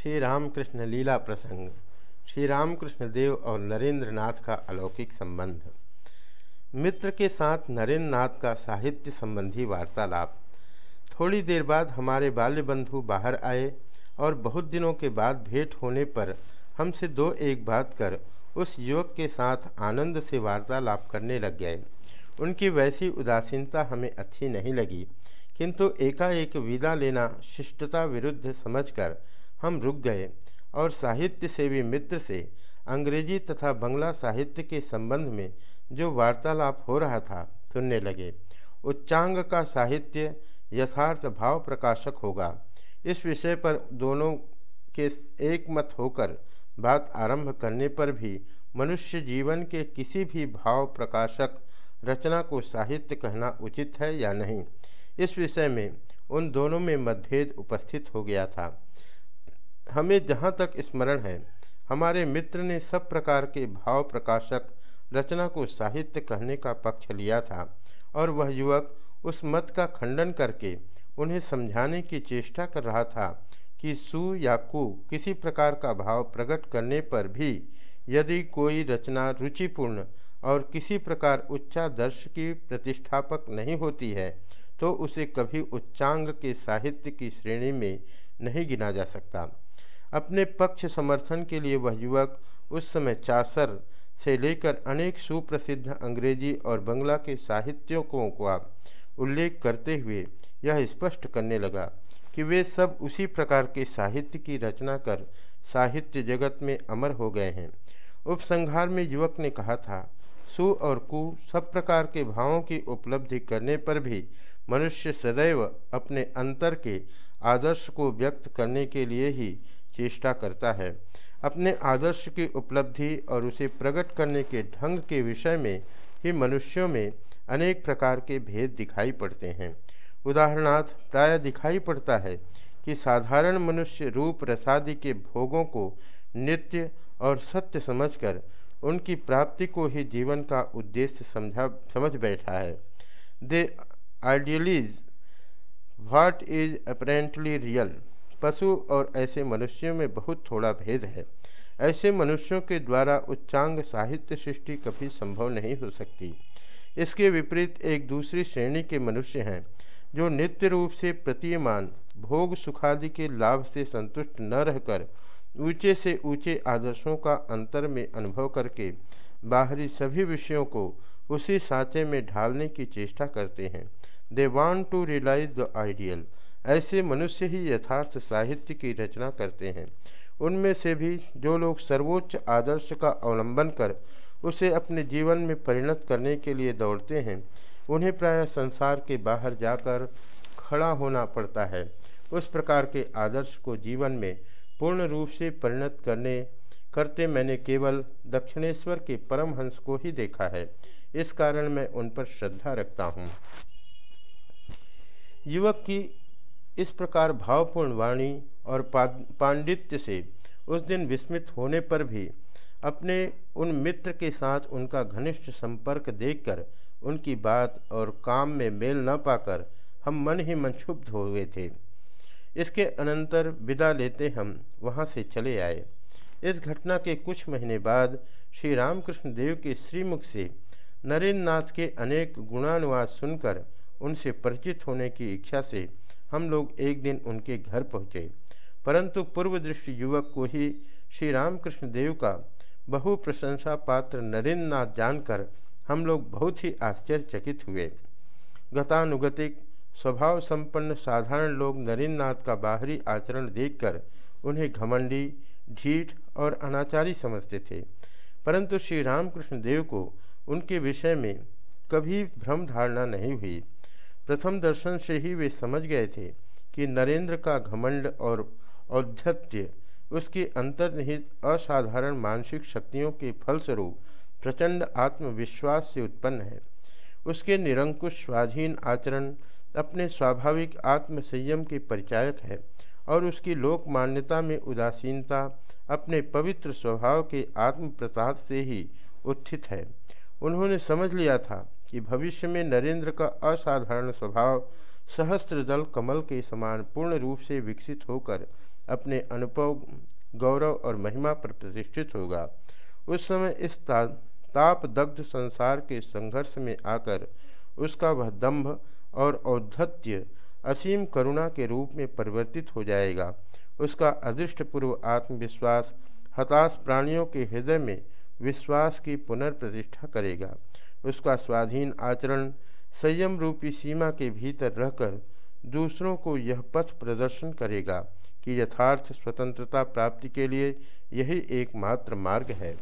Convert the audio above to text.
श्री रामकृष्ण लीला प्रसंग श्री रामकृष्ण देव और नरेंद्र नाथ का अलौकिक संबंध। मित्र के साथ नरेंद्र नाथ का साहित्य संबंधी वार्तालाप। थोड़ी देर बाद हमारे बाल्य बंधु बाहर आए और बहुत दिनों के बाद भेंट होने पर हमसे दो एक बात कर उस युवक के साथ आनंद से वार्तालाप करने लग गए। उनकी वैसी उदासीनता हमें अच्छी नहीं लगी, किंतु एकाएक विदा लेना शिष्टता विरुद्ध समझकर हम रुक गए और साहित्य सेवी मित्र से अंग्रेज़ी तथा बंगला साहित्य के संबंध में जो वार्तालाप हो रहा था सुनने लगे। उच्चांग का साहित्य यथार्थ भाव प्रकाशक होगा। इस विषय पर दोनों के एक मत होकर बात आरंभ करने पर भी मनुष्य जीवन के किसी भी भाव प्रकाशक रचना को साहित्य कहना उचित है या नहीं, इस विषय में उन दोनों में मतभेद उपस्थित हो गया था। हमें जहाँ तक स्मरण है, हमारे मित्र ने सब प्रकार के भाव प्रकाशक रचना को साहित्य कहने का पक्ष लिया था और वह युवक उस मत का खंडन करके उन्हें समझाने की चेष्टा कर रहा था कि सु या कु किसी प्रकार का भाव प्रकट करने पर भी यदि कोई रचना रुचिपूर्ण और किसी प्रकार उच्चादर्श की प्रतिष्ठापक नहीं होती है तो उसे कभी उच्चांग के साहित्य की श्रेणी में नहीं गिना जा सकता। अपने पक्ष समर्थन के लिए वह युवक उस समय चासर से लेकर अनेक सुप्रसिद्ध अंग्रेज़ी और बंगला के साहित्यों का उल्लेख करते हुए यह स्पष्ट करने लगा कि वे सब उसी प्रकार के साहित्य की रचना कर साहित्य जगत में अमर हो गए हैं। उपसंहार में युवक ने कहा था, सु और कु सब प्रकार के भावों की उपलब्धि करने पर भी मनुष्य सदैव अपने अंतर के आदर्श को व्यक्त करने के लिए ही चेष्टा करता है। अपने आदर्श की उपलब्धि और उसे प्रकट करने के ढंग के विषय में ही मनुष्यों में अनेक प्रकार के भेद दिखाई पड़ते हैं। उदाहरणार्थ, प्राय दिखाई पड़ता है कि साधारण मनुष्य रूप रसादि के भोगों को नित्य और सत्य समझकर उनकी प्राप्ति को ही जीवन का उद्देश्य समझा, समझ बैठा है। They idealise what is apparently real पशु और ऐसे मनुष्यों में बहुत थोड़ा भेद है। ऐसे मनुष्यों के द्वारा उच्चांग साहित्य सृष्टि कभी संभव नहीं हो सकती। इसके विपरीत एक दूसरी श्रेणी के मनुष्य हैं, जो नित्य रूप से प्रतीयमान, भोग सुखादि के लाभ से संतुष्ट न रहकर, ऊँचे से ऊँचे आदर्शों का अंतर में अनुभव करके बाहरी सभी विषयों को उसी साँचे में ढालने की चेष्टा करते हैं। They want to realise the ideal ऐसे मनुष्य ही यथार्थ साहित्य की रचना करते हैं। उनमें से भी जो लोग सर्वोच्च आदर्श का अवलंबन कर उसे अपने जीवन में परिणत करने के लिए दौड़ते हैं, उन्हें प्राय संसार के बाहर जाकर खड़ा होना पड़ता है। उस प्रकार के आदर्श को जीवन में पूर्ण रूप से परिणत करने, करते मैंने केवल दक्षिणेश्वर के परमहंस को ही देखा है। इस कारण मैं उन पर श्रद्धा रखता हूँ। युवक की इस प्रकार भावपूर्ण वाणी और पांडित्य से उस दिन विस्मित होने पर भी अपने उन मित्र के साथ उनका घनिष्ठ संपर्क देखकर उनकी बात और काम में मेल न पाकर हम मन ही मन क्षुब्ध हो गए थे। इसके अनंतर विदा लेते हम वहाँ से चले आए। इस घटना के कुछ महीने बाद श्री रामकृष्ण देव के श्रीमुख से नरेंद्र नाथ के अनेक गुणानुवाद सुनकर उनसे परिचित होने की इच्छा से हम लोग एक दिन उनके घर पहुँचे। परंतु पूर्व दृष्टि युवक को ही श्री रामकृष्ण देव का बहु प्रशंसा पात्र नरेंद्र नाथ जानकर हम लोग बहुत ही आश्चर्यचकित हुए। गतानुगतिक स्वभाव संपन्न साधारण लोग नरेंद्र नाथ का बाहरी आचरण देखकर उन्हें घमंडी, ढीठ और अनाचारी समझते थे। परंतु श्री रामकृष्ण देव को उनके विषय में कभी भ्रम धारणा नहीं हुई। प्रथम दर्शन से ही वे समझ गए थे कि नरेंद्र का घमंड और औद्धत्य, उसकी अंतर्निहित असाधारण मानसिक शक्तियों के फलस्वरूप प्रचंड आत्मविश्वास से उत्पन्न है। उसके निरंकुश स्वाधीन आचरण अपने स्वाभाविक आत्म संयम के परिचायक है और उसकी लोक मान्यता में उदासीनता अपने पवित्र स्वभाव के आत्म प्रसाद से ही उत्थित है। उन्होंने समझ लिया था कि भविष्य में नरेंद्र का असाधारण स्वभाव सहस्त्र दल कमल के समान पूर्ण रूप से विकसित होकर अपने अनुपव गौरव और महिमा पर प्रतिष्ठित होगा। उस समय इस ता, ताप दग्ध संसार के संघर्ष में आकर उसका वह दम्भ और औद्धत्य असीम करुणा के रूप में परिवर्तित हो जाएगा। उसका अदृष्टपूर्व आत्मविश्वास हताश प्राणियों के हृदय में विश्वास की पुनर्प्रतिष्ठा करेगा। उसका स्वाधीन आचरण संयम रूपी सीमा के भीतर रहकर दूसरों को यह पथ प्रदर्शन करेगा कि यथार्थ स्वतंत्रता प्राप्ति के लिए यही एकमात्र मार्ग है।